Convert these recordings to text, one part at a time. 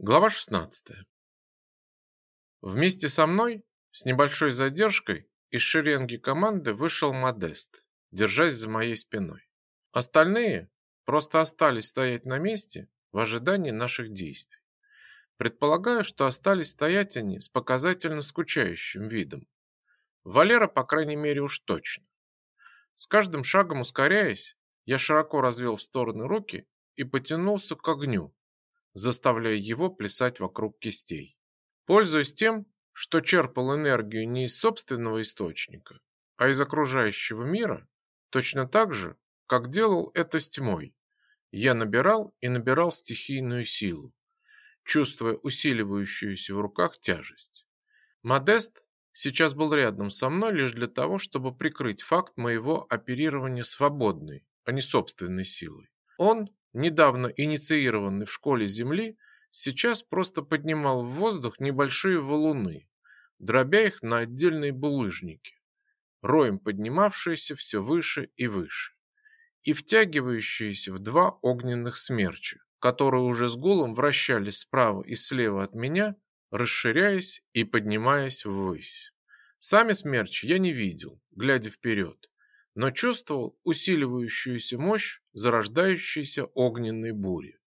Глава 16. Вместе со мной, с небольшой задержкой, из шеренги команды вышел Модест, держась за моей спиной. Остальные просто остались стоять на месте в ожидании наших действий. Предполагаю, что остались стоять они с показательно скучающим видом. Валера, по крайней мере, уж точно. С каждым шагом ускоряясь, я широко развел в стороны руки и потянулся к огню, заставляя его плясать вокруг кистей. Пользуясь тем, что черпал энергию не из собственного источника, а из окружающего мира, точно так же, как делал это с тьмой, я набирал и набирал стихийную силу, чувствуя усиливающуюся в руках тяжесть. Модест сейчас был рядом со мной лишь для того, чтобы прикрыть факт моего оперирования свободной, а не собственной силой. Он недавно инициированный в школе Земли, сейчас просто поднимал в воздух небольшие валуны, дробя их на отдельные булыжники, роем поднимавшиеся все выше и выше, и втягивающиеся в два огненных смерча, которые уже с гулом вращались справа и слева от меня, расширяясь и поднимаясь ввысь. Сами смерчи я не видел, глядя вперед, но чувствовал усиливающуюся мощь зарождающейся огненной бури.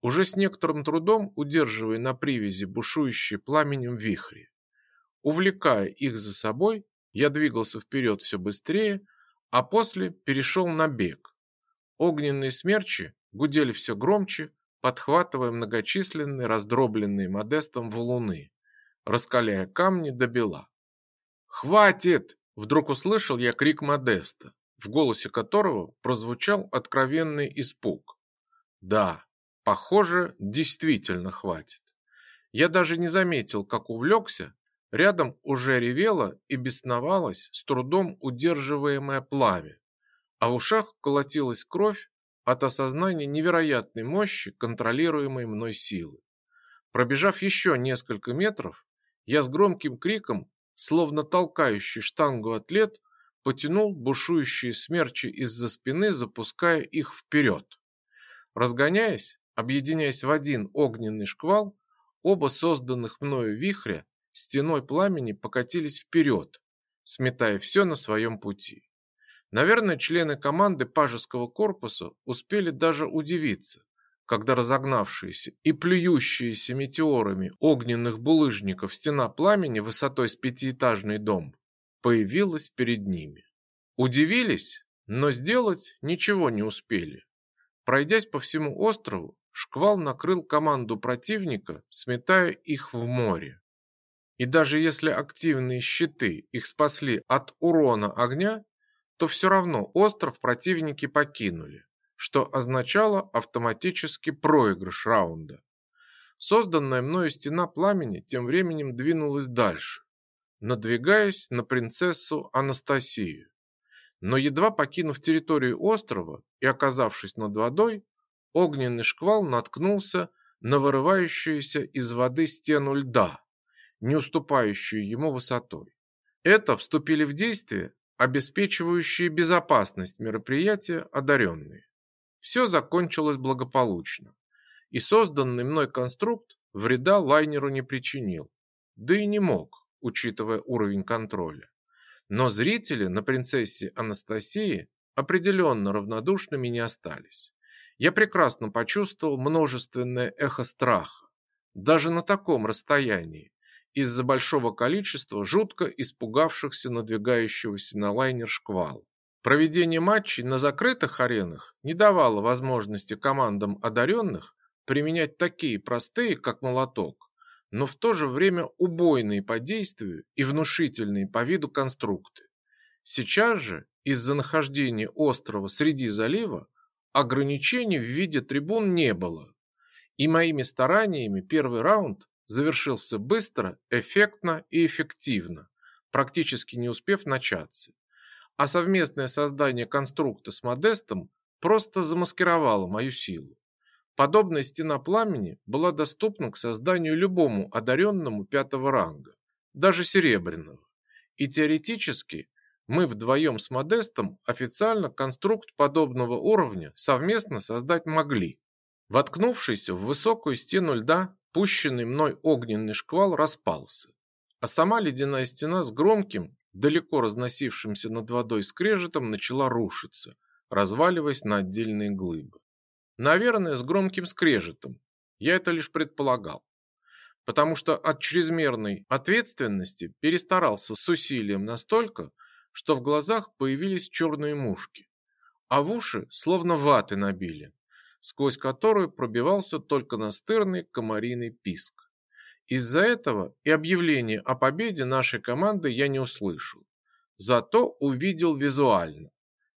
Уже с некоторым трудом удерживая на привязи бушующие пламенем вихри. Увлекая их за собой, я двигался вперед все быстрее, а после перешел на бег. Огненные смерчи гудели все громче, подхватывая многочисленные раздробленные модестом валуны, раскаляя камни до бела. «Хватит!» Вдруг услышал я крик Модеста, в голосе которого прозвучал откровенный испуг. Да, похоже, действительно хватит. Я даже не заметил, как увлекся, рядом уже ревело и бесновалось с трудом удерживаемое пламя, а в ушах колотилась кровь от осознания невероятной мощи контролируемой мной силы. Пробежав еще несколько метров, я с громким криком словно толкающий штангу атлет, потянул бушующие смерчи из-за спины, запуская их вперед. Разгоняясь, объединяясь в один огненный шквал, оба созданных мною вихря стеной пламени покатились вперед, сметая все на своем пути. Наверное, члены команды пажеского корпуса успели даже удивиться, когда разогнавшиеся и плюющиеся метеорами огненных булыжников стена пламени высотой с пятиэтажный дом появилась перед ними. Удивились, но сделать ничего не успели. Пройдясь по всему острову, шквал накрыл команду противника, сметая их в море. И даже если активные щиты их спасли от урона огня, то все равно остров противники покинули что означало автоматический проигрыш раунда. Созданная мною стена пламени тем временем двинулась дальше, надвигаясь на принцессу Анастасию. Но едва покинув территорию острова и оказавшись над водой, огненный шквал наткнулся на вырывающуюся из воды стену льда, не уступающую ему высотой. Это вступили в действие обеспечивающие безопасность мероприятия одаренные. Все закончилось благополучно, и созданный мной конструкт вреда лайнеру не причинил, да и не мог, учитывая уровень контроля. Но зрители на принцессе Анастасии определенно равнодушными не остались. Я прекрасно почувствовал множественное эхо страха, даже на таком расстоянии, из-за большого количества жутко испугавшихся надвигающегося на лайнер шквал. Проведение матчей на закрытых аренах не давало возможности командам одаренных применять такие простые, как молоток, но в то же время убойные по действию и внушительные по виду конструкты. Сейчас же, из-за нахождения острова среди залива, ограничений в виде трибун не было. И моими стараниями первый раунд завершился быстро, эффектно и эффективно, практически не успев начаться а совместное создание конструкта с Модестом просто замаскировало мою силу. Подобная стена пламени была доступна к созданию любому одаренному пятого ранга, даже серебряного. И теоретически мы вдвоем с Модестом официально конструкт подобного уровня совместно создать могли. Воткнувшись в высокую стену льда, пущенный мной огненный шквал распался, а сама ледяная стена с громким, далеко разносившимся над водой скрежетом начала рушиться, разваливаясь на отдельные глыбы. Наверное, с громким скрежетом. Я это лишь предполагал. Потому что от чрезмерной ответственности перестарался с усилием настолько, что в глазах появились черные мушки, а в уши словно ваты набили, сквозь которую пробивался только настырный комариный писк. Из-за этого и объявление о победе нашей команды я не услышал. Зато увидел визуально.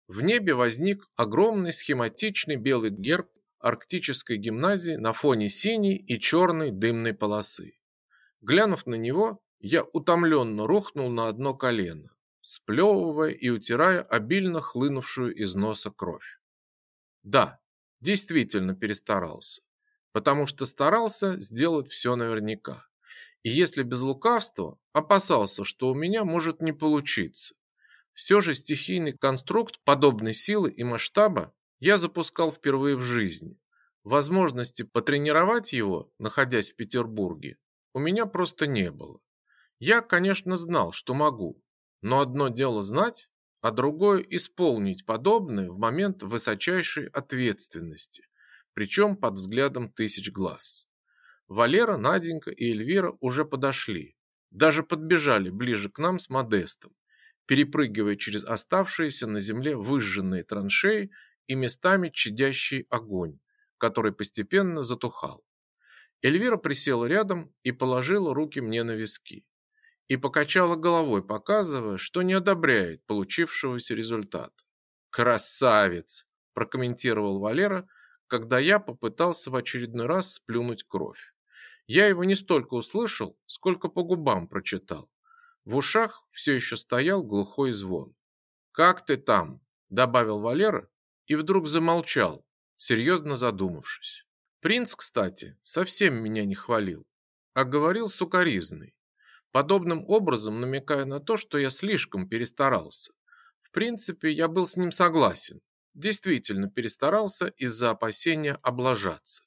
В небе возник огромный схематичный белый герб арктической гимназии на фоне синей и черной дымной полосы. Глянув на него, я утомленно рухнул на одно колено, сплевывая и утирая обильно хлынувшую из носа кровь. Да, действительно перестарался потому что старался сделать все наверняка. И если без лукавства, опасался, что у меня может не получиться. Все же стихийный конструкт подобной силы и масштаба я запускал впервые в жизни. Возможности потренировать его, находясь в Петербурге, у меня просто не было. Я, конечно, знал, что могу, но одно дело знать, а другое исполнить подобное в момент высочайшей ответственности, причем под взглядом тысяч глаз. Валера, Наденька и Эльвира уже подошли, даже подбежали ближе к нам с Модестом, перепрыгивая через оставшиеся на земле выжженные траншеи и местами чадящий огонь, который постепенно затухал. Эльвира присела рядом и положила руки мне на виски и покачала головой, показывая, что не одобряет получившегося результата. «Красавец!» – прокомментировал Валера, когда я попытался в очередной раз сплюнуть кровь. Я его не столько услышал, сколько по губам прочитал. В ушах все еще стоял глухой звон. «Как ты там?» – добавил Валера и вдруг замолчал, серьезно задумавшись. Принц, кстати, совсем меня не хвалил, а говорил сукоризный, подобным образом намекая на то, что я слишком перестарался. В принципе, я был с ним согласен, действительно перестарался из-за опасения облажаться.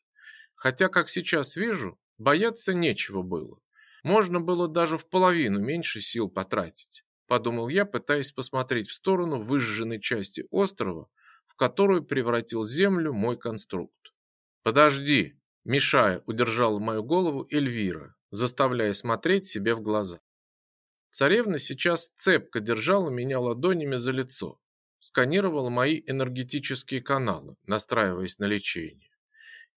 Хотя, как сейчас вижу, бояться нечего было. Можно было даже в половину меньше сил потратить, подумал я, пытаясь посмотреть в сторону выжженной части острова, в которую превратил землю мой конструкт. Подожди, мешая, удержала мою голову Эльвира, заставляя смотреть себе в глаза. Царевна сейчас цепко держала меня ладонями за лицо, сканировал мои энергетические каналы, настраиваясь на лечение.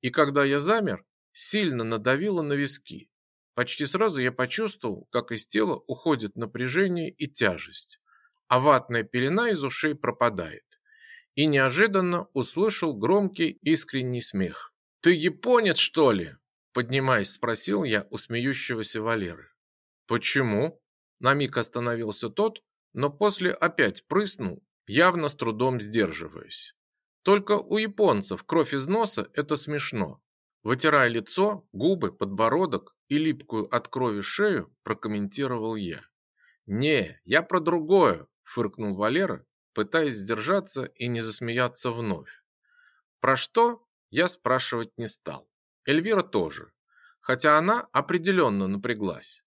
И когда я замер, сильно надавило на виски. Почти сразу я почувствовал, как из тела уходит напряжение и тяжесть, а ватная пелена из ушей пропадает. И неожиданно услышал громкий искренний смех. «Ты японец, что ли?» Поднимаясь, спросил я у смеющегося Валеры. «Почему?» На миг остановился тот, но после опять прыснул явно с трудом сдерживаясь. Только у японцев кровь из носа – это смешно. Вытирая лицо, губы, подбородок и липкую от крови шею, прокомментировал я. «Не, я про другое», – фыркнул Валера, пытаясь сдержаться и не засмеяться вновь. Про что, я спрашивать не стал. Эльвира тоже, хотя она определенно напряглась.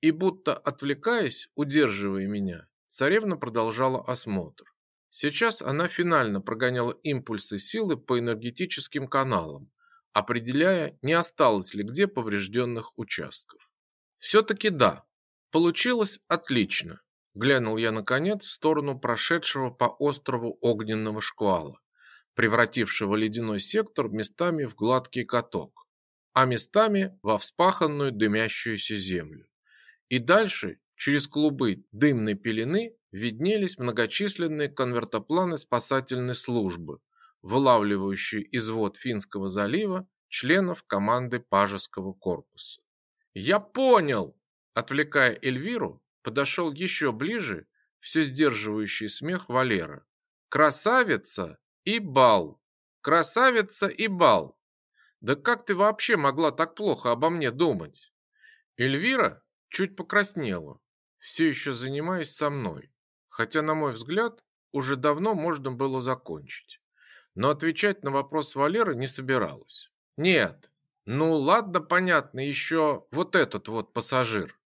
И будто отвлекаясь, удерживая меня, царевна продолжала осмотр. Сейчас она финально прогоняла импульсы силы по энергетическим каналам, определяя, не осталось ли где поврежденных участков. Все-таки да, получилось отлично. Глянул я наконец в сторону прошедшего по острову огненного шквала, превратившего ледяной сектор местами в гладкий каток, а местами во вспаханную дымящуюся землю. И дальше, через клубы дымной пелены, виднелись многочисленные конвертопланы спасательной службы, вылавливающие из вод Финского залива членов команды Пажеского корпуса. «Я понял!» Отвлекая Эльвиру, подошел еще ближе все сдерживающий смех Валера. «Красавица и бал! Красавица и бал! Да как ты вообще могла так плохо обо мне думать?» Эльвира чуть покраснела, все еще занимаясь со мной, хотя, на мой взгляд, уже давно можно было закончить. Но отвечать на вопрос Валеры не собиралась. Нет, Ну, ладно, понятно, еще вот этот вот пассажир.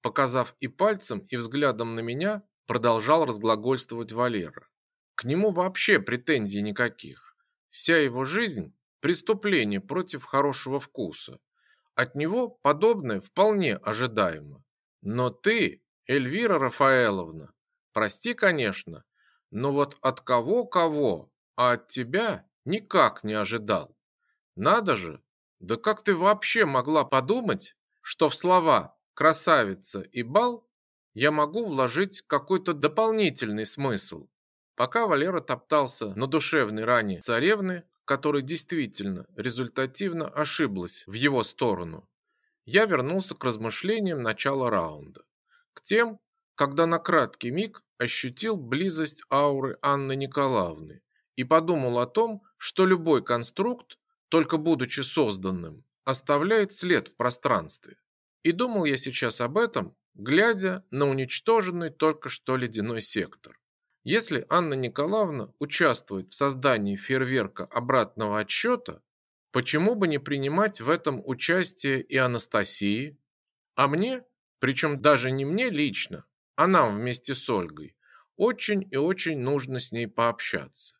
Показав и пальцем, и взглядом на меня, продолжал разглагольствовать Валера. К нему вообще претензий никаких. Вся его жизнь – преступление против хорошего вкуса. От него подобное вполне ожидаемо. Но ты, Эльвира Рафаэловна, прости, конечно, но вот от кого-кого, а от тебя никак не ожидал. Надо же, да как ты вообще могла подумать, что в слова «красавица» и «бал» я могу вложить какой-то дополнительный смысл? Пока Валера топтался на душевной ране царевны, которая действительно результативно ошиблась в его сторону, я вернулся к размышлениям начала раунда. К тем, когда на краткий миг ощутил близость ауры Анны Николаевны и подумал о том, что любой конструкт, только будучи созданным, оставляет след в пространстве. И думал я сейчас об этом, глядя на уничтоженный только что ледяной сектор. Если Анна Николаевна участвует в создании фейерверка обратного отсчета, почему бы не принимать в этом участие и Анастасии? А мне, причем даже не мне лично, а нам вместе с Ольгой, очень и очень нужно с ней пообщаться.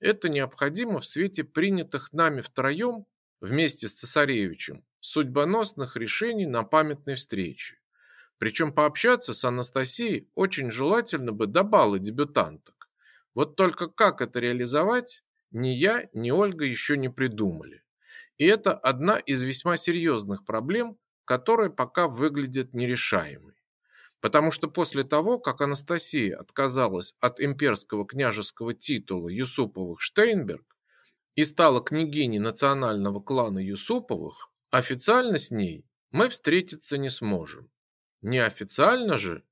Это необходимо в свете принятых нами втроем вместе с цесаревичем судьбоносных решений на памятной встрече. Причем пообщаться с Анастасией очень желательно бы до бала дебютанток. Вот только как это реализовать, ни я, ни Ольга еще не придумали. И это одна из весьма серьезных проблем, которая пока выглядит нерешаемой. Потому что после того, как Анастасия отказалась от имперского княжеского титула Юсуповых-Штейнберг и стала княгиней национального клана Юсуповых, официально с ней мы встретиться не сможем. Неофициально же,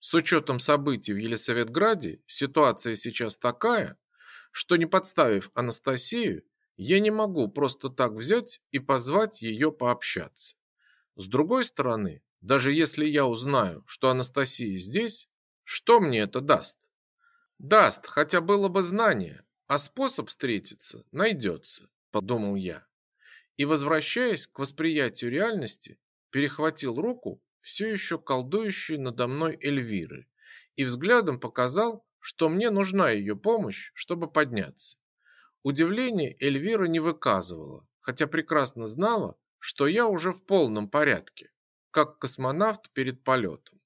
с учетом событий в Елисаветграде, ситуация сейчас такая, что не подставив Анастасию, я не могу просто так взять и позвать ее пообщаться. С другой стороны, даже если я узнаю, что Анастасия здесь, что мне это даст? Даст, хотя было бы знание, а способ встретиться найдется, подумал я. И, возвращаясь к восприятию реальности, перехватил руку все еще колдующей надо мной Эльвиры, и взглядом показал, что мне нужна ее помощь, чтобы подняться. Удивление Эльвира не выказывала, хотя прекрасно знала, что я уже в полном порядке, как космонавт перед полетом.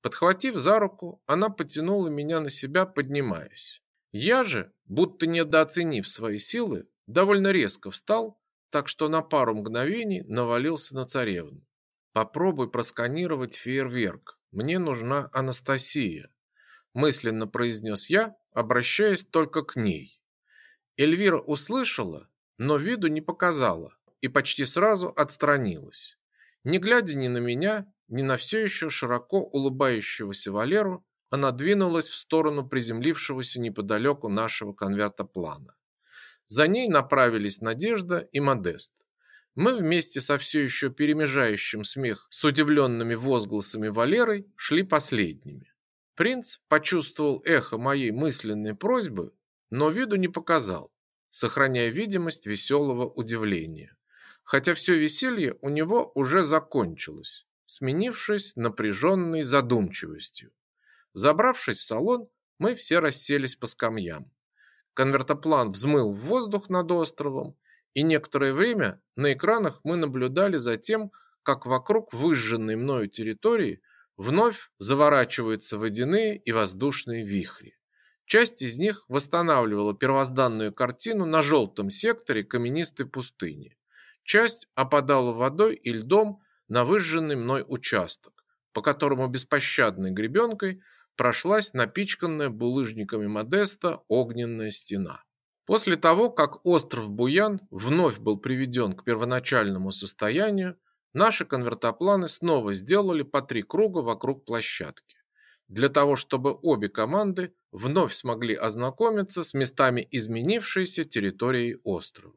Подхватив за руку, она потянула меня на себя, поднимаясь. Я же, будто недооценив свои силы, довольно резко встал, так что на пару мгновений навалился на царевну. Попробуй просканировать фейерверк. Мне нужна Анастасия, мысленно произнес я, обращаясь только к ней. Эльвира услышала, но виду не показала и почти сразу отстранилась. Не глядя ни на меня, ни на все еще широко улыбающегося Валеру, она двинулась в сторону приземлившегося неподалеку нашего конверта плана. За ней направились Надежда и Модест. Мы вместе со все еще перемежающим смех с удивленными возгласами Валерой шли последними. Принц почувствовал эхо моей мысленной просьбы, но виду не показал, сохраняя видимость веселого удивления. Хотя все веселье у него уже закончилось, сменившись напряженной задумчивостью. Забравшись в салон, мы все расселись по скамьям. Конвертоплан взмыл в воздух над островом, и некоторое время на экранах мы наблюдали за тем, как вокруг выжженной мною территории вновь заворачиваются водяные и воздушные вихри. Часть из них восстанавливала первозданную картину на желтом секторе каменистой пустыни. Часть опадала водой и льдом на выжженный мной участок, по которому беспощадной гребенкой прошлась напичканная булыжниками Модеста огненная стена. После того, как остров Буян вновь был приведен к первоначальному состоянию, наши конвертопланы снова сделали по три круга вокруг площадки, для того, чтобы обе команды вновь смогли ознакомиться с местами изменившейся территории острова.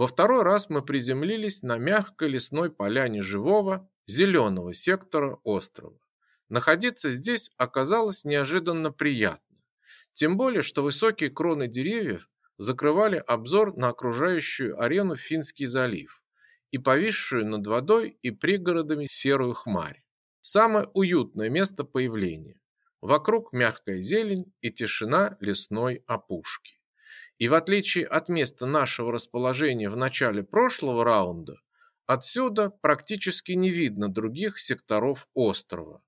Во второй раз мы приземлились на мягкой лесной поляне живого, зеленого сектора острова. Находиться здесь оказалось неожиданно приятно, тем более, что высокие кроны деревьев закрывали обзор на окружающую арену Финский залив, и повисшую над водой и пригородами серую хмарь. Самое уютное место появления. Вокруг мягкая зелень и тишина лесной опушки. И в отличие от места нашего расположения в начале прошлого раунда, отсюда практически не видно других секторов острова.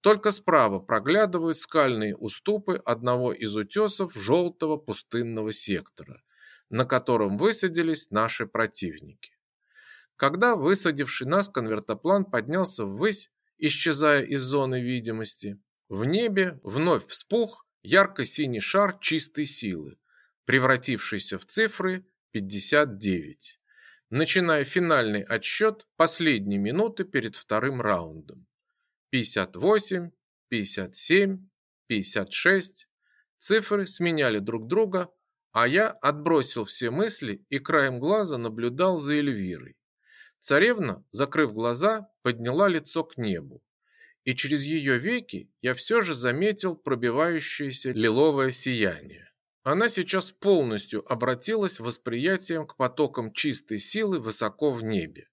Только справа проглядывают скальные уступы одного из утесов желтого пустынного сектора, на котором высадились наши противники. Когда высадивший нас конвертоплан поднялся ввысь, исчезая из зоны видимости, в небе вновь вспух ярко-синий шар чистой силы, превратившийся в цифры 59, начиная финальный отсчет последней минуты перед вторым раундом. 58, 57, 56. Цифры сменяли друг друга, а я отбросил все мысли и краем глаза наблюдал за Эльвирой. Царевна, закрыв глаза, подняла лицо к небу, и через ее веки я все же заметил пробивающееся лиловое сияние. Она сейчас полностью обратилась восприятием к потокам чистой силы высоко в небе.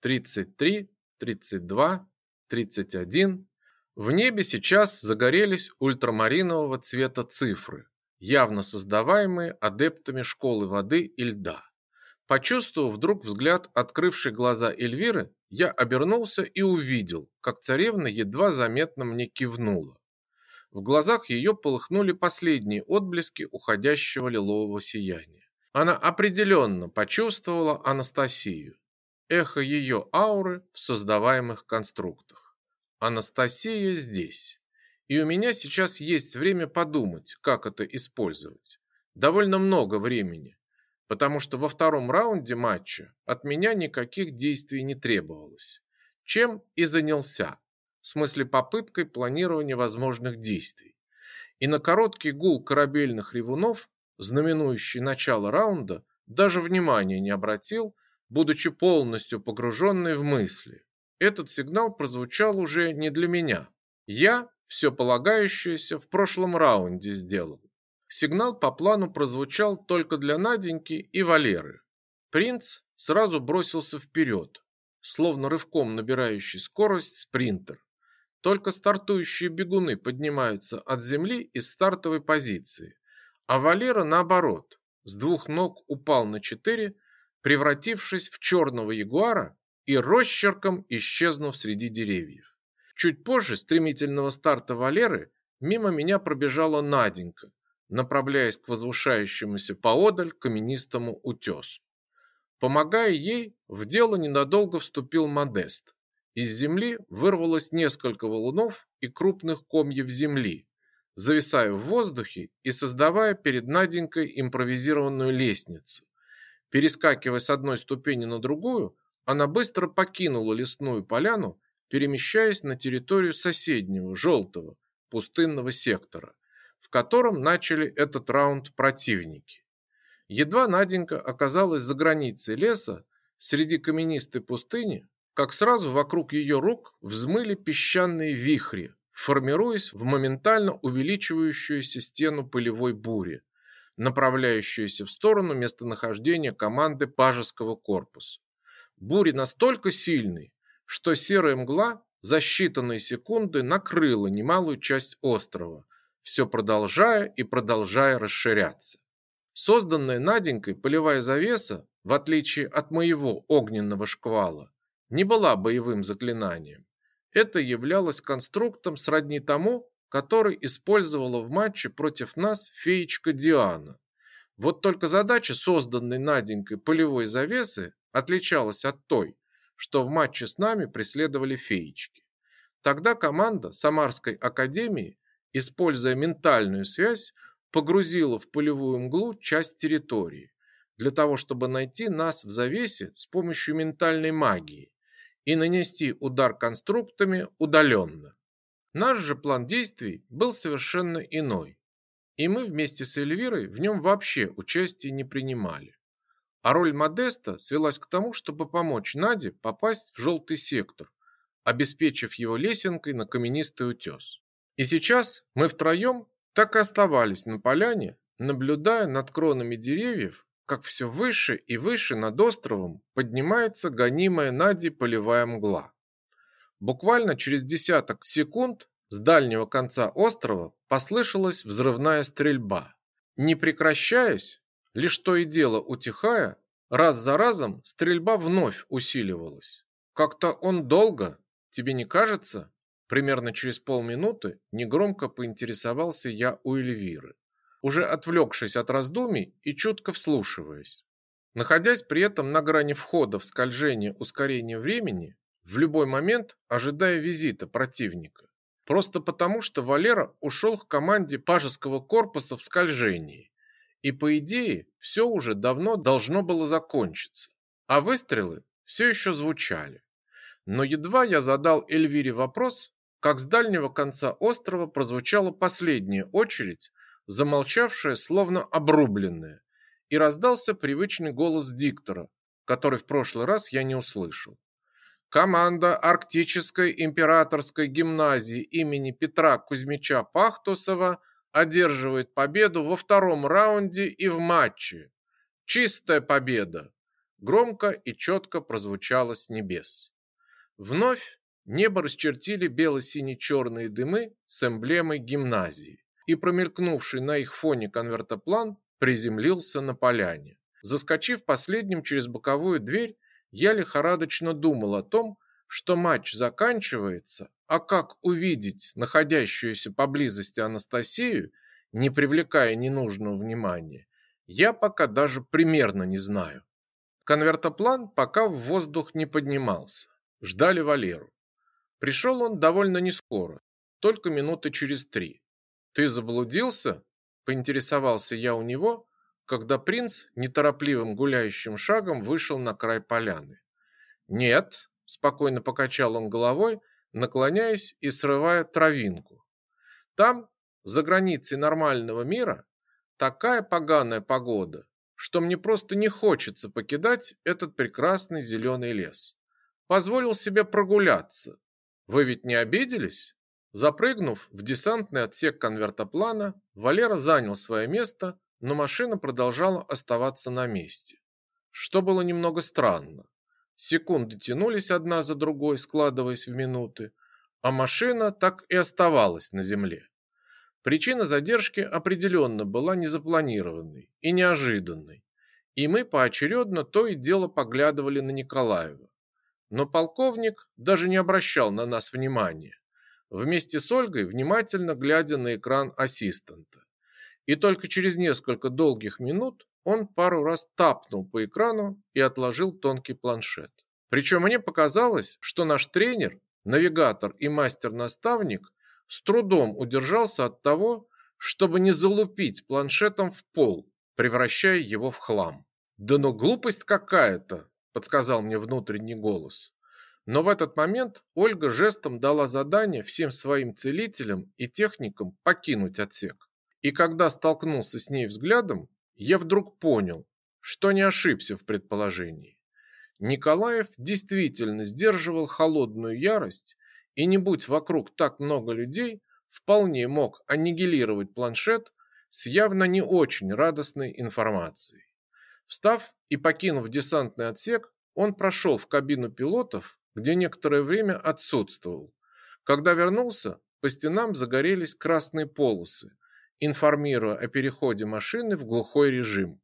33, 32, 31. В небе сейчас загорелись ультрамаринового цвета цифры, явно создаваемые адептами школы воды и льда. Почувствовав вдруг взгляд открывшей глаза Эльвиры, я обернулся и увидел, как царевна едва заметно мне кивнула. В глазах ее полыхнули последние отблески уходящего лилового сияния. Она определенно почувствовала Анастасию, эхо ее ауры в создаваемых конструктах. Анастасия здесь. И у меня сейчас есть время подумать, как это использовать. Довольно много времени, потому что во втором раунде матча от меня никаких действий не требовалось. Чем и занялся в смысле попыткой планирования возможных действий. И на короткий гул корабельных ревунов, знаменующий начало раунда, даже внимания не обратил, будучи полностью погруженный в мысли. Этот сигнал прозвучал уже не для меня. Я все полагающееся в прошлом раунде сделал. Сигнал по плану прозвучал только для Наденьки и Валеры. Принц сразу бросился вперед, словно рывком набирающий скорость спринтер. Только стартующие бегуны поднимаются от земли из стартовой позиции, а Валера наоборот, с двух ног упал на четыре, превратившись в черного ягуара и росчерком исчезнув среди деревьев. Чуть позже стремительного старта Валеры мимо меня пробежала Наденька, направляясь к возвышающемуся поодаль каменистому утесу. Помогая ей, в дело ненадолго вступил Модест. Из земли вырвалось несколько валунов и крупных комьев земли, зависая в воздухе и создавая перед Наденькой импровизированную лестницу. Перескакивая с одной ступени на другую, она быстро покинула лесную поляну, перемещаясь на территорию соседнего, желтого, пустынного сектора, в котором начали этот раунд противники. Едва Наденька оказалась за границей леса, среди каменистой пустыни, как сразу вокруг ее рук взмыли песчаные вихри, формируясь в моментально увеличивающуюся стену пылевой бури, направляющуюся в сторону местонахождения команды пажеского корпуса. Бури настолько сильной, что серая мгла за считанные секунды накрыла немалую часть острова, все продолжая и продолжая расширяться. Созданная Наденькой полевая завеса, в отличие от моего огненного шквала, не была боевым заклинанием. Это являлось конструктом сродни тому, который использовала в матче против нас феечка Диана. Вот только задача, созданной Наденькой полевой завесы, отличалась от той, что в матче с нами преследовали феечки. Тогда команда Самарской академии, используя ментальную связь, погрузила в полевую мглу часть территории, для того, чтобы найти нас в завесе с помощью ментальной магии и нанести удар конструктами удаленно. Наш же план действий был совершенно иной, и мы вместе с Эльвирой в нем вообще участия не принимали. А роль Модеста свелась к тому, чтобы помочь Наде попасть в желтый сектор, обеспечив его лесенкой на каменистый утес. И сейчас мы втроем так и оставались на поляне, наблюдая над кронами деревьев, как все выше и выше над островом поднимается гонимая Надей полевая мгла. Буквально через десяток секунд с дальнего конца острова послышалась взрывная стрельба. Не прекращаясь, лишь то и дело утихая, раз за разом стрельба вновь усиливалась. Как-то он долго, тебе не кажется? Примерно через полминуты негромко поинтересовался я у Эльвиры, уже отвлекшись от раздумий и чутко вслушиваясь. Находясь при этом на грани входа в скольжение ускорения времени, в любой момент ожидая визита противника. Просто потому, что Валера ушел к команде пажеского корпуса в скольжении. И по идее, все уже давно должно было закончиться. А выстрелы все еще звучали. Но едва я задал Эльвире вопрос, как с дальнего конца острова прозвучала последняя очередь, замолчавшая, словно обрубленная, и раздался привычный голос диктора, который в прошлый раз я не услышал. Команда Арктической императорской гимназии имени Петра Кузьмича Пахтусова одерживает победу во втором раунде и в матче. Чистая победа! Громко и четко прозвучало с небес. Вновь небо расчертили бело-сине-черные дымы с эмблемой гимназии, и промелькнувший на их фоне конвертоплан приземлился на поляне. Заскочив последним через боковую дверь, я лихорадочно думал о том, что матч заканчивается, а как увидеть находящуюся поблизости Анастасию, не привлекая ненужного внимания, я пока даже примерно не знаю. Конвертоплан пока в воздух не поднимался. Ждали Валеру. Пришел он довольно нескоро, только минуты через три. «Ты заблудился?» – поинтересовался я у него, когда принц неторопливым гуляющим шагом вышел на край поляны. «Нет», – спокойно покачал он головой, наклоняясь и срывая травинку. «Там, за границей нормального мира, такая поганая погода, что мне просто не хочется покидать этот прекрасный зеленый лес. Позволил себе прогуляться. Вы ведь не обиделись?» Запрыгнув в десантный отсек конвертоплана, Валера занял свое место но машина продолжала оставаться на месте, что было немного странно. Секунды тянулись одна за другой, складываясь в минуты, а машина так и оставалась на земле. Причина задержки определенно была незапланированной и неожиданной, и мы поочередно то и дело поглядывали на Николаева. Но полковник даже не обращал на нас внимания, вместе с Ольгой внимательно глядя на экран ассистента. И только через несколько долгих минут он пару раз тапнул по экрану и отложил тонкий планшет. Причем мне показалось, что наш тренер, навигатор и мастер-наставник с трудом удержался от того, чтобы не залупить планшетом в пол, превращая его в хлам. «Да ну глупость какая-то!» – подсказал мне внутренний голос. Но в этот момент Ольга жестом дала задание всем своим целителям и техникам покинуть отсек. И когда столкнулся с ней взглядом, я вдруг понял, что не ошибся в предположении. Николаев действительно сдерживал холодную ярость, и не будь вокруг так много людей, вполне мог аннигилировать планшет с явно не очень радостной информацией. Встав и покинув десантный отсек, он прошел в кабину пилотов, где некоторое время отсутствовал. Когда вернулся, по стенам загорелись красные полосы, информируя о переходе машины в глухой режим.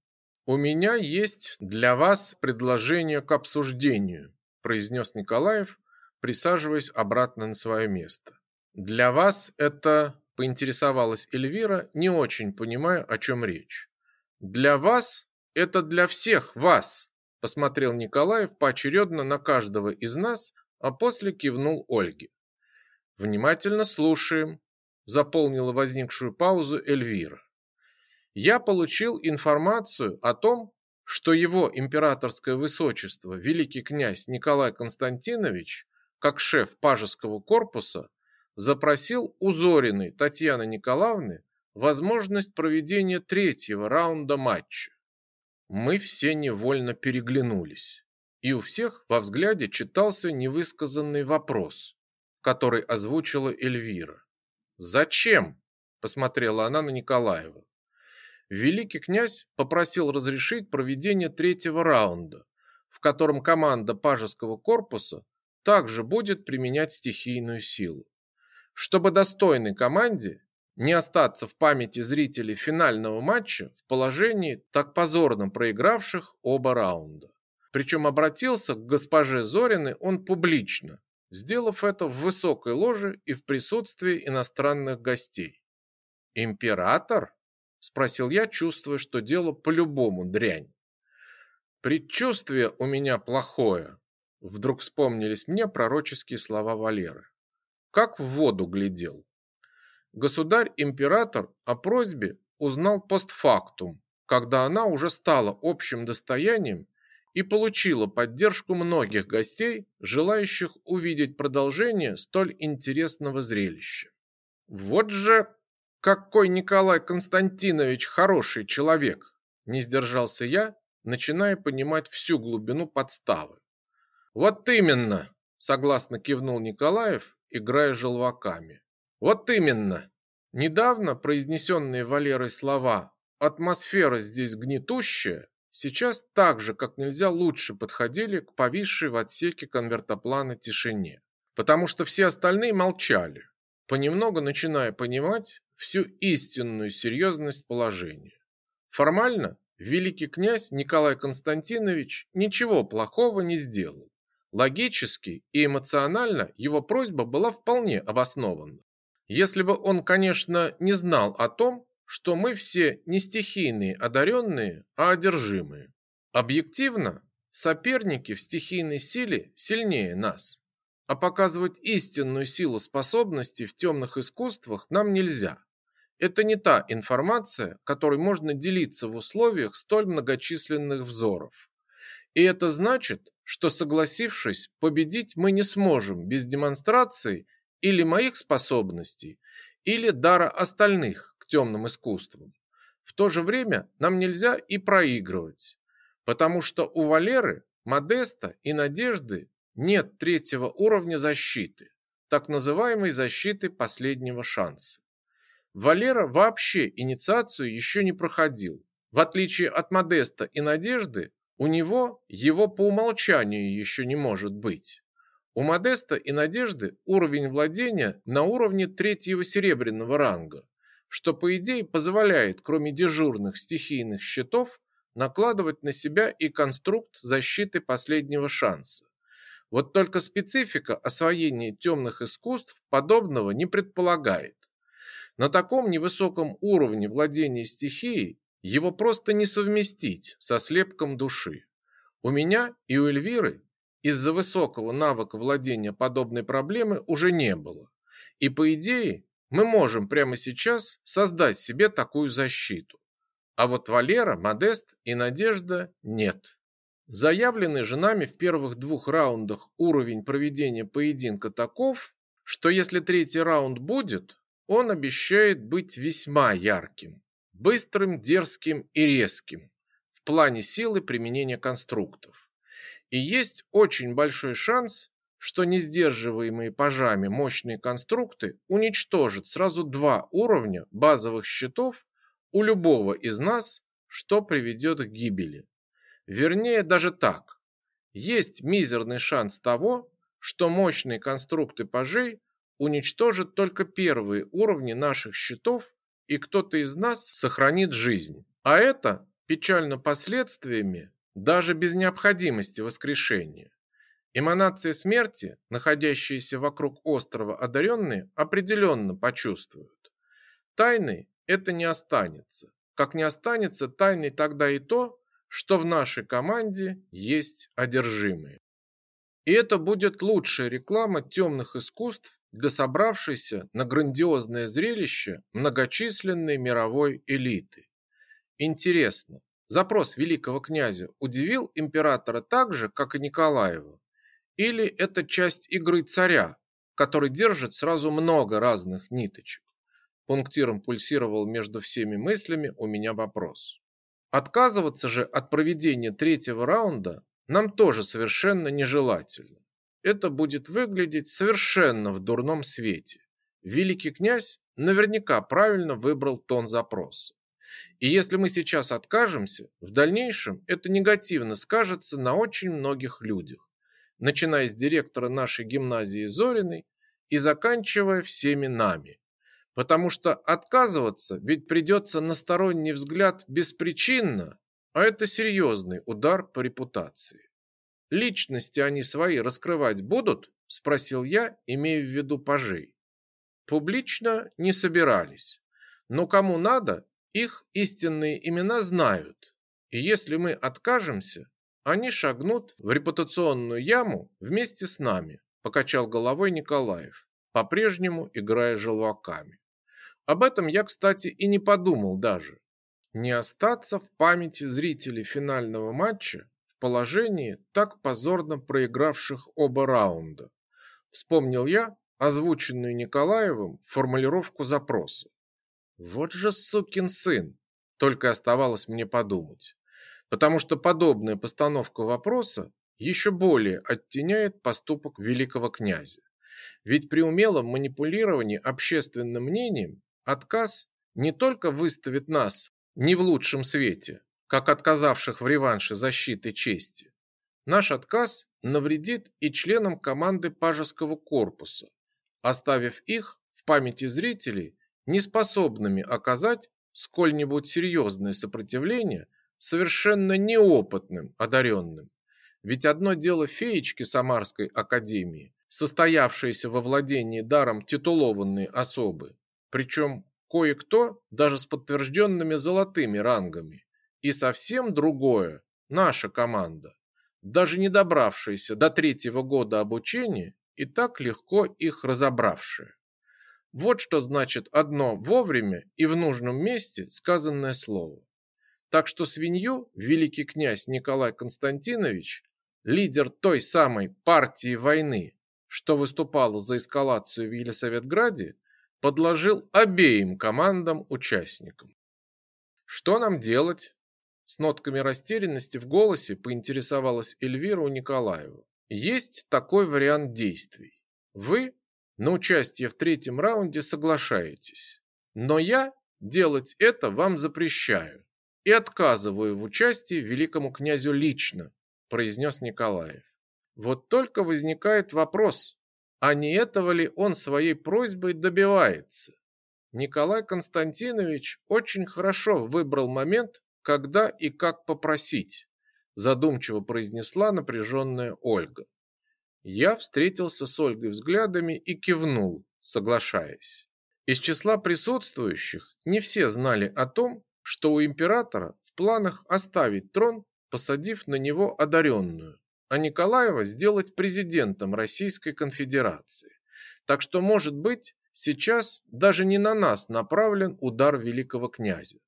«У меня есть для вас предложение к обсуждению», произнес Николаев, присаживаясь обратно на свое место. «Для вас это...» – поинтересовалась Эльвира, не очень понимая, о чем речь. «Для вас это для всех вас», – посмотрел Николаев поочередно на каждого из нас, а после кивнул Ольге. «Внимательно слушаем», заполнила возникшую паузу Эльвира. Я получил информацию о том, что его императорское высочество, великий князь Николай Константинович, как шеф пажеского корпуса, запросил у Зориной Татьяны Николаевны возможность проведения третьего раунда матча. Мы все невольно переглянулись, и у всех во взгляде читался невысказанный вопрос, который озвучила Эльвира. «Зачем?» – посмотрела она на Николаева. великий князь попросил разрешить проведение третьего раунда, в котором команда пажеского корпуса также будет применять стихийную силу. Чтобы достойной команде не остаться в памяти зрителей финального матча в положении так позорно проигравших оба раунда. Причем обратился к госпоже Зориной он публично, сделав это в высокой ложе и в присутствии иностранных гостей. «Император?» – спросил я, чувствуя, что дело по-любому дрянь. «Предчувствие у меня плохое», – вдруг вспомнились мне пророческие слова Валеры. Как в воду глядел. Государь-император о просьбе узнал постфактум, когда она уже стала общим достоянием и получила поддержку многих гостей, желающих увидеть продолжение столь интересного зрелища. Вот же какой Николай Константинович хороший человек, не сдержался я, начиная понимать всю глубину подставы. Вот именно, согласно кивнул Николаев, играя желваками. Вот именно. Недавно произнесенные Валерой слова «атмосфера здесь гнетущая» сейчас так же, как нельзя лучше подходили к повисшей в отсеке конвертоплана тишине. Потому что все остальные молчали, понемногу начиная понимать всю истинную серьезность положения. Формально великий князь Николай Константинович ничего плохого не сделал. Логически и эмоционально его просьба была вполне обоснована. Если бы он, конечно, не знал о том, что мы все не стихийные одаренные, а одержимые. Объективно, соперники в стихийной силе сильнее нас. А показывать истинную силу способностей в темных искусствах нам нельзя. Это не та информация, которой можно делиться в условиях столь многочисленных взоров. И это значит, что согласившись победить мы не сможем без демонстрации или моих способностей, или дара остальных к темным искусствам. В то же время нам нельзя и проигрывать, потому что у Валеры, Модеста и Надежды нет третьего уровня защиты, так называемой защиты последнего шанса. Валера вообще инициацию еще не проходил. В отличие от Модеста и Надежды, у него его по умолчанию еще не может быть. У Модеста и Надежды уровень владения на уровне третьего серебряного ранга, что по идее позволяет, кроме дежурных стихийных щитов, накладывать на себя и конструкт защиты последнего шанса. Вот только специфика освоения темных искусств подобного не предполагает. На таком невысоком уровне владения стихией его просто не совместить со слепком души. У меня и у Эльвиры из-за высокого навыка владения подобной проблемы уже не было. И по идее, мы можем прямо сейчас создать себе такую защиту. А вот Валера, Модест и Надежда нет. Заявленный же нами в первых двух раундах уровень проведения поединка таков, что если третий раунд будет, он обещает быть весьма ярким, быстрым, дерзким и резким в плане силы применения конструктов. И есть очень большой шанс, что несдерживаемые пажами мощные конструкты уничтожат сразу два уровня базовых щитов у любого из нас, что приведет к гибели. Вернее, даже так. Есть мизерный шанс того, что мощные конструкты пажей уничтожат только первые уровни наших щитов, и кто-то из нас сохранит жизнь. А это печально последствиями даже без необходимости воскрешения. Эманации смерти, находящиеся вокруг острова одаренные, определенно почувствуют. Тайной это не останется, как не останется тайной тогда и то, что в нашей команде есть одержимые. И это будет лучшая реклама темных искусств для собравшейся на грандиозное зрелище многочисленной мировой элиты. Интересно, Запрос великого князя удивил императора так же, как и Николаева? Или это часть игры царя, который держит сразу много разных ниточек? Пунктиром пульсировал между всеми мыслями у меня вопрос. Отказываться же от проведения третьего раунда нам тоже совершенно нежелательно. Это будет выглядеть совершенно в дурном свете. Великий князь наверняка правильно выбрал тон запроса. И если мы сейчас откажемся, в дальнейшем это негативно скажется на очень многих людях, начиная с директора нашей гимназии Зориной и заканчивая всеми нами. Потому что отказываться ведь придется на сторонний взгляд беспричинно, а это серьезный удар по репутации. Личности они свои раскрывать будут? Спросил я, имея в виду пажей. Публично не собирались. Но кому надо, их истинные имена знают. И если мы откажемся, они шагнут в репутационную яму вместе с нами, покачал головой Николаев, по-прежнему играя желваками. Об этом я, кстати, и не подумал даже. Не остаться в памяти зрителей финального матча положении так позорно проигравших оба раунда. Вспомнил я озвученную Николаевым формулировку запроса. Вот же сукин сын, только оставалось мне подумать. Потому что подобная постановка вопроса еще более оттеняет поступок великого князя. Ведь при умелом манипулировании общественным мнением отказ не только выставит нас не в лучшем свете, как отказавших в реванше защиты чести. Наш отказ навредит и членам команды пажеского корпуса, оставив их в памяти зрителей неспособными оказать сколь-нибудь серьезное сопротивление совершенно неопытным одаренным. Ведь одно дело феечки Самарской академии, состоявшиеся во владении даром титулованные особы, причем кое-кто даже с подтвержденными золотыми рангами, и совсем другое наша команда, даже не добравшаяся до третьего года обучения и так легко их разобравшая. Вот что значит одно вовремя и в нужном месте сказанное слово. Так что свинью великий князь Николай Константинович, лидер той самой партии войны, что выступала за эскалацию в Елисаветграде, подложил обеим командам-участникам. Что нам делать? С нотками растерянности в голосе поинтересовалась Эльвира у Николаева. Есть такой вариант действий. Вы на участие в третьем раунде соглашаетесь. Но я делать это вам запрещаю и отказываю в участии великому князю лично, произнес Николаев. Вот только возникает вопрос, а не этого ли он своей просьбой добивается? Николай Константинович очень хорошо выбрал момент когда и как попросить, задумчиво произнесла напряженная Ольга. Я встретился с Ольгой взглядами и кивнул, соглашаясь. Из числа присутствующих не все знали о том, что у императора в планах оставить трон, посадив на него одаренную, а Николаева сделать президентом Российской Конфедерации. Так что, может быть, сейчас даже не на нас направлен удар великого князя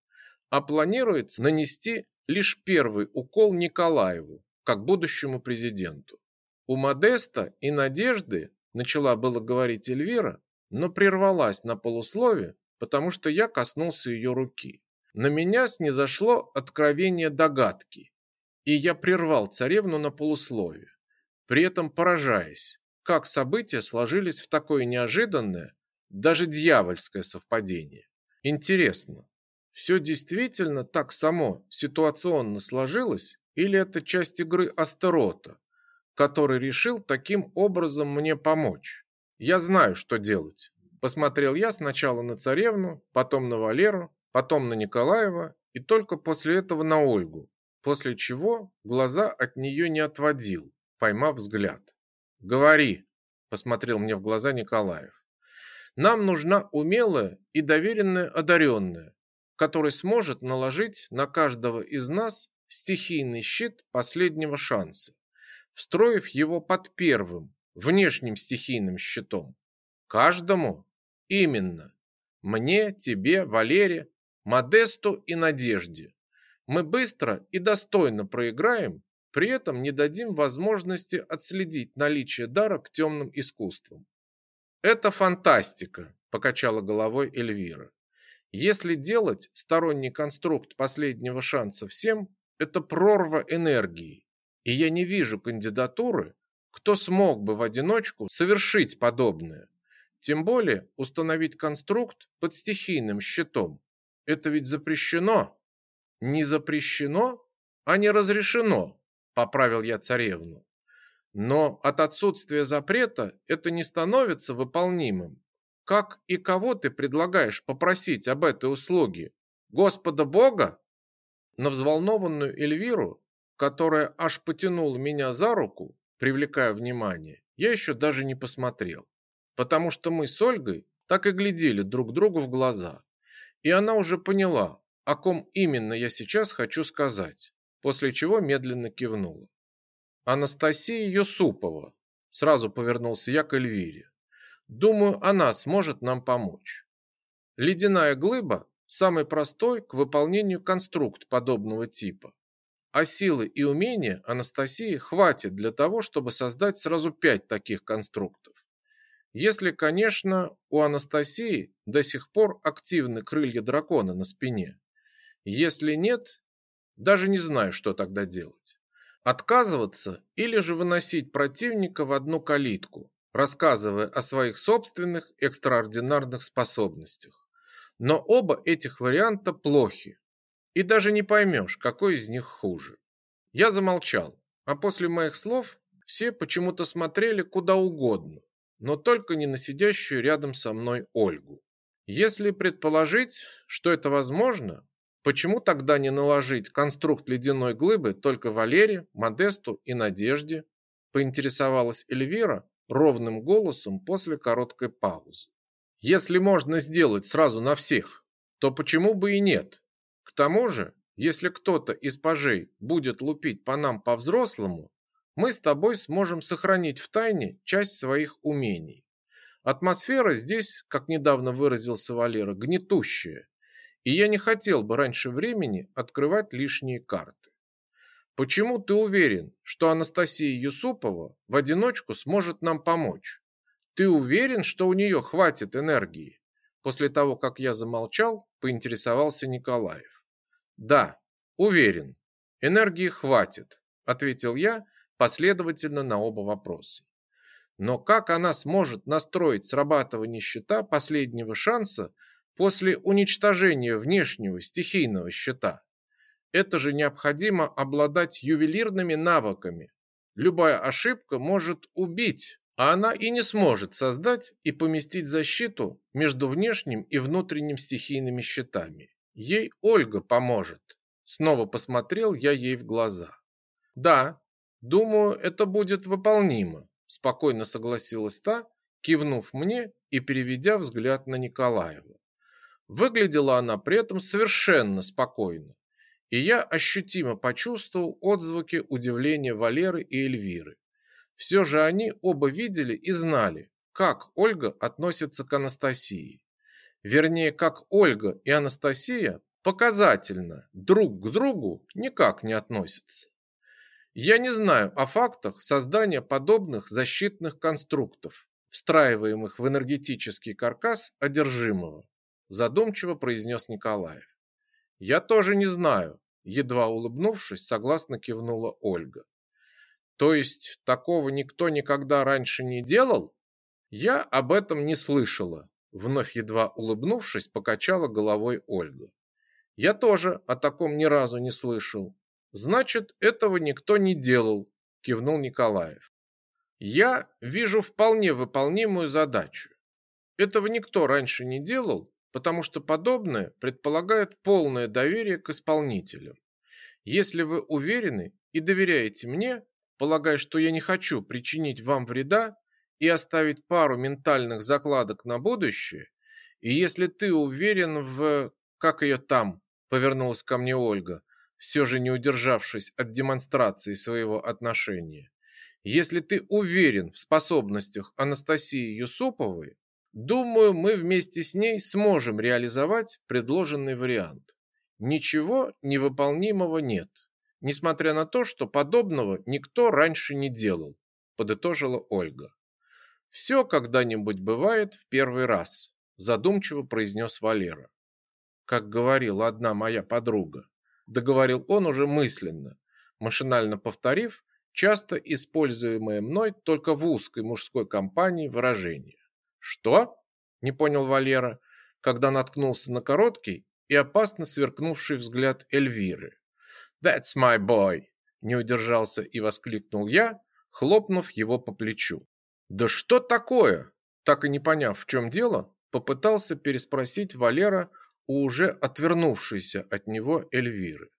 а планируется нанести лишь первый укол Николаеву, как будущему президенту. У Модеста и Надежды начала было говорить Эльвира, но прервалась на полуслове, потому что я коснулся ее руки. На меня снизошло откровение догадки, и я прервал царевну на полуслове, при этом поражаясь, как события сложились в такое неожиданное, даже дьявольское совпадение. Интересно, все действительно так само ситуационно сложилось, или это часть игры Астерота, который решил таким образом мне помочь? Я знаю, что делать. Посмотрел я сначала на царевну, потом на Валеру, потом на Николаева и только после этого на Ольгу, после чего глаза от нее не отводил, поймав взгляд. «Говори», – посмотрел мне в глаза Николаев. «Нам нужна умелая и доверенная одаренная, который сможет наложить на каждого из нас стихийный щит последнего шанса, встроив его под первым, внешним стихийным щитом. Каждому? Именно. Мне, тебе, Валере, Модесту и Надежде. Мы быстро и достойно проиграем, при этом не дадим возможности отследить наличие дара к темным искусствам. Это фантастика, покачала головой Эльвира. Если делать сторонний конструкт последнего шанса всем, это прорва энергии. И я не вижу кандидатуры, кто смог бы в одиночку совершить подобное. Тем более установить конструкт под стихийным щитом. это ведь запрещено. Не запрещено, а не разрешено, поправил я царевну. Но от отсутствия запрета это не становится выполнимым. Как и кого ты предлагаешь попросить об этой услуге? Господа Бога? На взволнованную Эльвиру, которая аж потянула меня за руку, привлекая внимание, я еще даже не посмотрел, потому что мы с Ольгой так и глядели друг другу в глаза. И она уже поняла, о ком именно я сейчас хочу сказать, после чего медленно кивнула. Анастасия Юсупова. Сразу повернулся я к Эльвире. Думаю, она сможет нам помочь. Ледяная глыба – самый простой к выполнению конструкт подобного типа. А силы и умения Анастасии хватит для того, чтобы создать сразу пять таких конструктов. Если, конечно, у Анастасии до сих пор активны крылья дракона на спине. Если нет, даже не знаю, что тогда делать. Отказываться или же выносить противника в одну калитку, рассказывая о своих собственных экстраординарных способностях. Но оба этих варианта плохи, и даже не поймешь, какой из них хуже. Я замолчал, а после моих слов все почему-то смотрели куда угодно, но только не на сидящую рядом со мной Ольгу. Если предположить, что это возможно, почему тогда не наложить конструкт ледяной глыбы только Валере, Модесту и Надежде? Поинтересовалась Эльвира ровным голосом после короткой паузы. Если можно сделать сразу на всех, то почему бы и нет? К тому же, если кто-то из пажей будет лупить по нам по-взрослому, мы с тобой сможем сохранить в тайне часть своих умений. Атмосфера здесь, как недавно выразился Валера, гнетущая, и я не хотел бы раньше времени открывать лишние карты. Почему ты уверен, что Анастасия Юсупова в одиночку сможет нам помочь? Ты уверен, что у нее хватит энергии? После того, как я замолчал, поинтересовался Николаев. Да, уверен. Энергии хватит, ответил я, последовательно на оба вопроса. Но как она сможет настроить срабатывание щита последнего шанса после уничтожения внешнего стихийного щита? Это же необходимо обладать ювелирными навыками. Любая ошибка может убить, а она и не сможет создать и поместить защиту между внешним и внутренним стихийными щитами. Ей Ольга поможет. Снова посмотрел я ей в глаза. Да, Думаю, это будет выполнимо, спокойно согласилась та, кивнув мне и переведя взгляд на Николаева. Выглядела она при этом совершенно спокойно, и я ощутимо почувствовал отзвуки удивления Валеры и Эльвиры. Все же они оба видели и знали, как Ольга относится к Анастасии. Вернее, как Ольга и Анастасия показательно друг к другу никак не относятся. Я не знаю о фактах создания подобных защитных конструктов, встраиваемых в энергетический каркас одержимого, задумчиво произнес Николаев. Я тоже не знаю, едва улыбнувшись, согласно кивнула Ольга. То есть такого никто никогда раньше не делал? Я об этом не слышала, вновь едва улыбнувшись, покачала головой Ольга. Я тоже о таком ни разу не слышал. Значит, этого никто не делал, кивнул Николаев. Я вижу вполне выполнимую задачу. Этого никто раньше не делал, потому что подобное предполагает полное доверие к исполнителям. Если вы уверены и доверяете мне, полагая, что я не хочу причинить вам вреда и оставить пару ментальных закладок на будущее, и если ты уверен в... как ее там, повернулась ко мне Ольга, все же не удержавшись от демонстрации своего отношения. Если ты уверен в способностях Анастасии Юсуповой, думаю, мы вместе с ней сможем реализовать предложенный вариант. Ничего невыполнимого нет, несмотря на то, что подобного никто раньше не делал, подытожила Ольга. Все когда-нибудь бывает в первый раз, задумчиво произнес Валера. Как говорила одна моя подруга, договорил он уже мысленно, машинально повторив часто используемое мной только в узкой мужской компании выражение. «Что?» – не понял Валера, когда наткнулся на короткий и опасно сверкнувший взгляд Эльвиры. «That's my boy!» – не удержался и воскликнул я, хлопнув его по плечу. «Да что такое?» Так и не поняв, в чем дело, попытался переспросить Валера у уже отвернувшейся от него Эльвиры.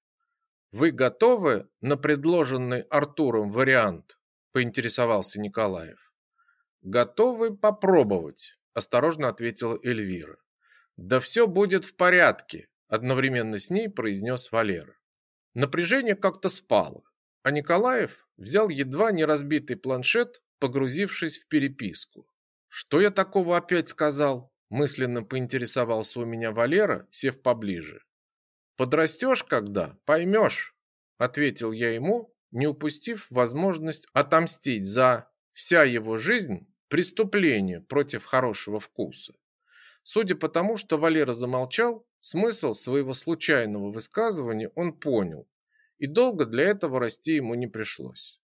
«Вы готовы на предложенный Артуром вариант?» – поинтересовался Николаев. «Готовы попробовать», – осторожно ответила Эльвира. «Да все будет в порядке», – одновременно с ней произнес Валера. Напряжение как-то спало, а Николаев взял едва не разбитый планшет, погрузившись в переписку. «Что я такого опять сказал?» мысленно поинтересовался у меня Валера, сев поближе. «Подрастешь когда, поймешь», – ответил я ему, не упустив возможность отомстить за вся его жизнь преступление против хорошего вкуса. Судя по тому, что Валера замолчал, смысл своего случайного высказывания он понял, и долго для этого расти ему не пришлось.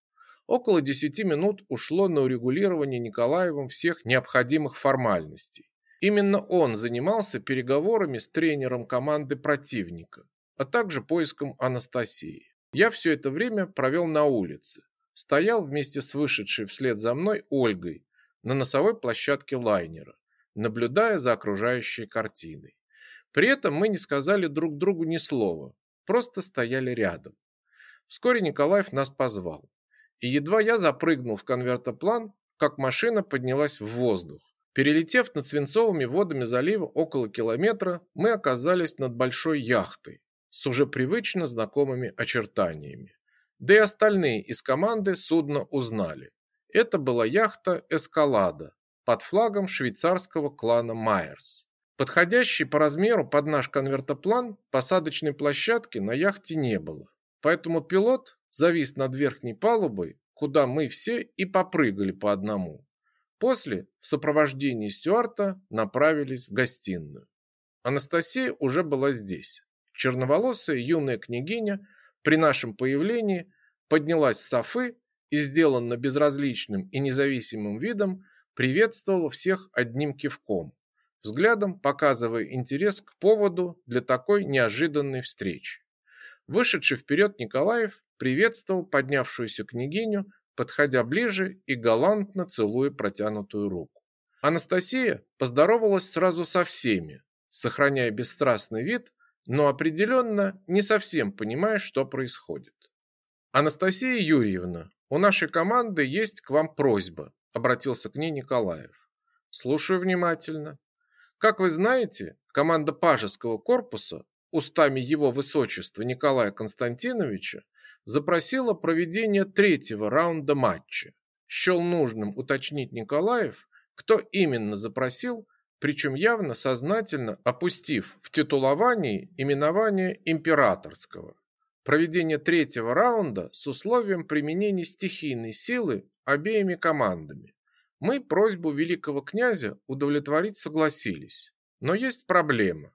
Около десяти минут ушло на урегулирование Николаевым всех необходимых формальностей. Именно он занимался переговорами с тренером команды противника, а также поиском Анастасии. Я все это время провел на улице. Стоял вместе с вышедшей вслед за мной Ольгой на носовой площадке лайнера, наблюдая за окружающей картиной. При этом мы не сказали друг другу ни слова, просто стояли рядом. Вскоре Николаев нас позвал. И едва я запрыгнул в конвертоплан, как машина поднялась в воздух. Перелетев над свинцовыми водами залива около километра, мы оказались над большой яхтой с уже привычно знакомыми очертаниями. Да и остальные из команды судно узнали. Это была яхта «Эскалада» под флагом швейцарского клана Майерс. Подходящий по размеру под наш конвертоплан посадочной площадки на яхте не было. Поэтому пилот завис над верхней палубой, куда мы все и попрыгали по одному. После, в сопровождении Стюарта, направились в гостиную. Анастасия уже была здесь. Черноволосая юная княгиня при нашем появлении поднялась с софы и, сделанно безразличным и независимым видом, приветствовала всех одним кивком, взглядом показывая интерес к поводу для такой неожиданной встречи. Вышедший вперед Николаев приветствовал поднявшуюся княгиню подходя ближе и галантно целуя протянутую руку. Анастасия поздоровалась сразу со всеми, сохраняя бесстрастный вид, но определенно не совсем понимая, что происходит. «Анастасия Юрьевна, у нашей команды есть к вам просьба», обратился к ней Николаев. «Слушаю внимательно. Как вы знаете, команда Пажеского корпуса устами его высочества Николая Константиновича запросила проведение третьего раунда матча. Счел нужным уточнить Николаев, кто именно запросил, причем явно сознательно опустив в титуловании именование императорского. Проведение третьего раунда с условием применения стихийной силы обеими командами. Мы просьбу великого князя удовлетворить согласились, но есть проблема.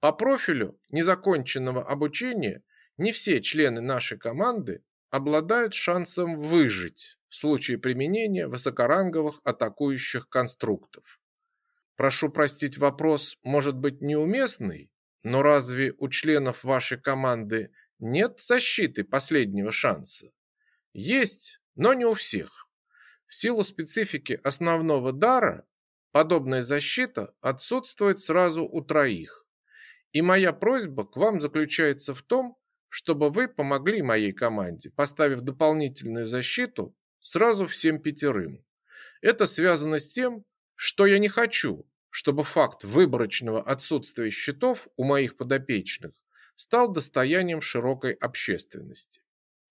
По профилю незаконченного обучения не все члены нашей команды обладают шансом выжить в случае применения высокоранговых атакующих конструктов. Прошу простить вопрос, может быть неуместный, но разве у членов вашей команды нет защиты последнего шанса? Есть, но не у всех. В силу специфики основного дара подобная защита отсутствует сразу у троих. И моя просьба к вам заключается в том, чтобы вы помогли моей команде, поставив дополнительную защиту сразу всем пятерым. Это связано с тем, что я не хочу, чтобы факт выборочного отсутствия щитов у моих подопечных стал достоянием широкой общественности.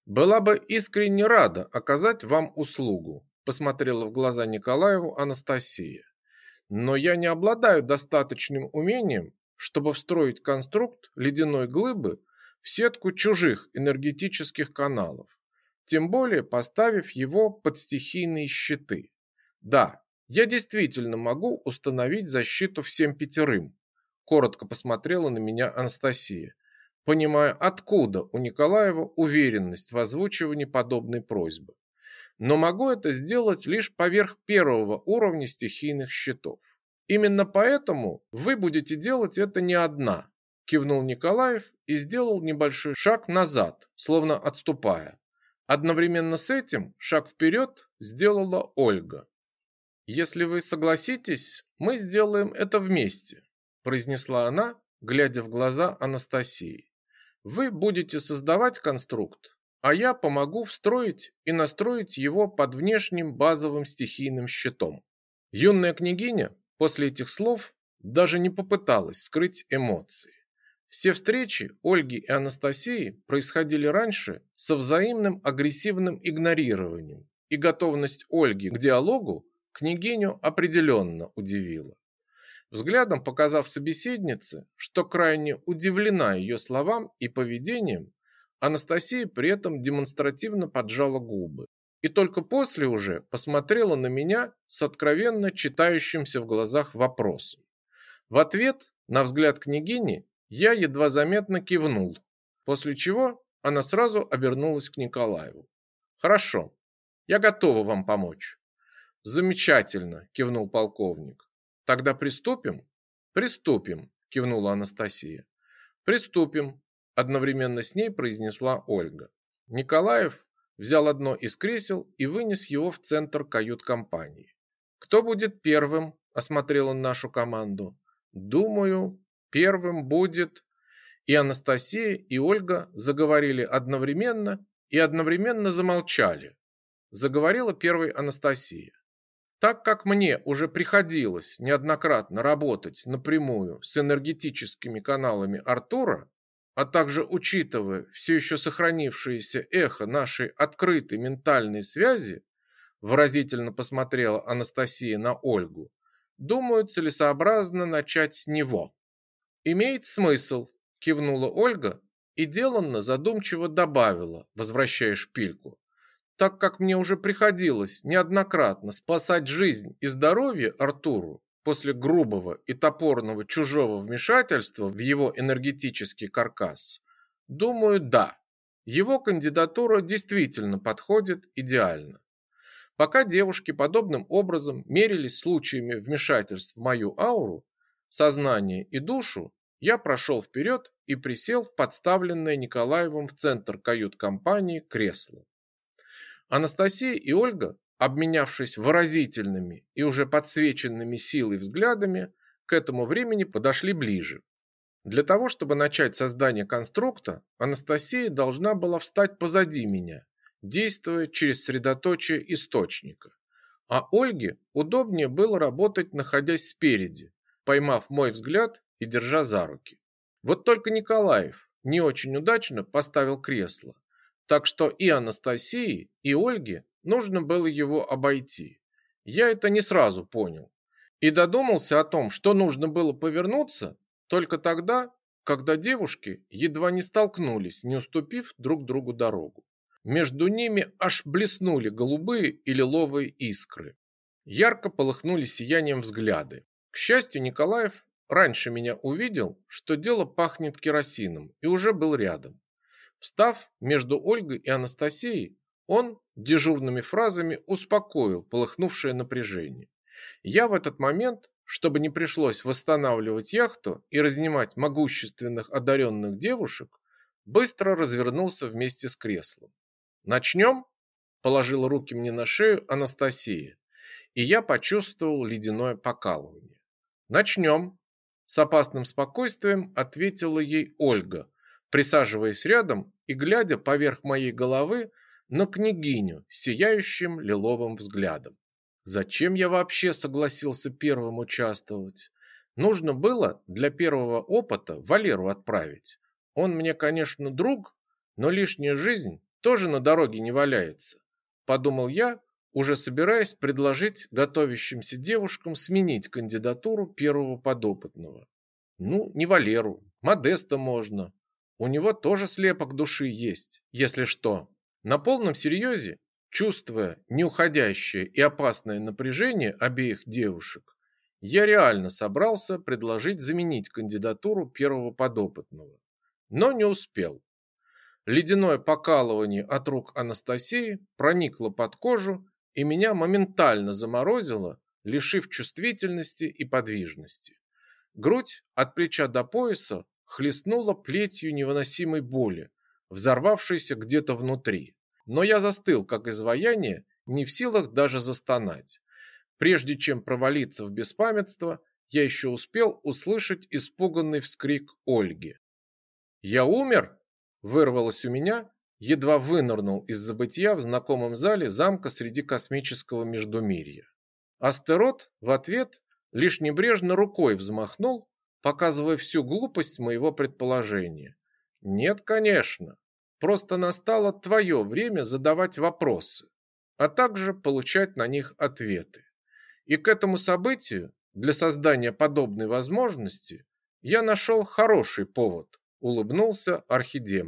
Была бы искренне рада оказать вам услугу, посмотрела в глаза Николаеву Анастасия. Но я не обладаю достаточным умением, чтобы встроить конструкт ледяной глыбы в сетку чужих энергетических каналов, тем более поставив его под стихийные щиты. Да, я действительно могу установить защиту всем пятерым, коротко посмотрела на меня Анастасия, понимая, откуда у Николаева уверенность в озвучивании подобной просьбы. Но могу это сделать лишь поверх первого уровня стихийных щитов. Именно поэтому вы будете делать это не одна, кивнул Николаев и сделал небольшой шаг назад, словно отступая. Одновременно с этим шаг вперед сделала Ольга. Если вы согласитесь, мы сделаем это вместе, произнесла она, глядя в глаза Анастасии. Вы будете создавать конструкт, а я помогу встроить и настроить его под внешним базовым стихийным щитом. Юная княгиня после этих слов даже не попыталась скрыть эмоции. Все встречи Ольги и Анастасии происходили раньше со взаимным агрессивным игнорированием, и готовность Ольги к диалогу княгиню определенно удивила. Взглядом показав собеседнице, что крайне удивлена ее словам и поведением, Анастасия при этом демонстративно поджала губы и только после уже посмотрела на меня с откровенно читающимся в глазах вопросом. В ответ на взгляд княгини я едва заметно кивнул, после чего она сразу обернулась к Николаеву. «Хорошо, я готова вам помочь». «Замечательно», – кивнул полковник. «Тогда приступим?» «Приступим», – кивнула Анастасия. «Приступим», – одновременно с ней произнесла Ольга. Николаев взял одно из кресел и вынес его в центр кают-компании. «Кто будет первым?» – осмотрел он нашу команду. «Думаю, первым будет...» И Анастасия, и Ольга заговорили одновременно и одновременно замолчали. Заговорила первой Анастасия. Так как мне уже приходилось неоднократно работать напрямую с энергетическими каналами Артура, а также учитывая все еще сохранившееся эхо нашей открытой ментальной связи, выразительно посмотрела Анастасия на Ольгу, думаю, целесообразно начать с него. Имеет смысл, кивнула Ольга и деланно задумчиво добавила, возвращая шпильку так как мне уже приходилось неоднократно спасать жизнь и здоровье Артуру после грубого и топорного чужого вмешательства в его энергетический каркас, думаю, да, его кандидатура действительно подходит идеально. Пока девушки подобным образом мерились случаями вмешательств в мою ауру, сознание и душу, я прошел вперед и присел в подставленное Николаевым в центр кают-компании кресло. Анастасия и Ольга, обменявшись выразительными и уже подсвеченными силой взглядами, к этому времени подошли ближе. Для того, чтобы начать создание конструкта, Анастасия должна была встать позади меня, действуя через средоточие источника. А Ольге удобнее было работать, находясь спереди, поймав мой взгляд и держа за руки. Вот только Николаев не очень удачно поставил кресло, так что и Анастасии, и Ольге нужно было его обойти. Я это не сразу понял. И додумался о том, что нужно было повернуться только тогда, когда девушки едва не столкнулись, не уступив друг другу дорогу. Между ними аж блеснули голубые и лиловые искры. Ярко полыхнули сиянием взгляды. К счастью, Николаев раньше меня увидел, что дело пахнет керосином, и уже был рядом. Встав между Ольгой и Анастасией, он дежурными фразами успокоил полыхнувшее напряжение. Я в этот момент, чтобы не пришлось восстанавливать яхту и разнимать могущественных одаренных девушек, быстро развернулся вместе с креслом. «Начнем?» – положила руки мне на шею Анастасия, и я почувствовал ледяное покалывание. «Начнем!» – с опасным спокойствием ответила ей Ольга – присаживаясь рядом и глядя поверх моей головы на княгиню сияющим лиловым взглядом. Зачем я вообще согласился первым участвовать? Нужно было для первого опыта Валеру отправить. Он мне, конечно, друг, но лишняя жизнь тоже на дороге не валяется. Подумал я, уже собираясь предложить готовящимся девушкам сменить кандидатуру первого подопытного. Ну, не Валеру, Модеста можно, у него тоже слепок души есть, если что. На полном серьезе, чувствуя неуходящее и опасное напряжение обеих девушек, я реально собрался предложить заменить кандидатуру первого подопытного. Но не успел. Ледяное покалывание от рук Анастасии проникло под кожу и меня моментально заморозило, лишив чувствительности и подвижности. Грудь от плеча до пояса хлестнуло плетью невыносимой боли, взорвавшейся где-то внутри. Но я застыл, как изваяние, не в силах даже застонать. Прежде чем провалиться в беспамятство, я еще успел услышать испуганный вскрик Ольги. «Я умер?» – вырвалось у меня, едва вынырнул из забытия в знакомом зале замка среди космического междумирья. Астерот в ответ лишь небрежно рукой взмахнул, показывая всю глупость моего предположения. Нет, конечно. Просто настало твое время задавать вопросы, а также получать на них ответы. И к этому событию, для создания подобной возможности, я нашел хороший повод, улыбнулся архидемон.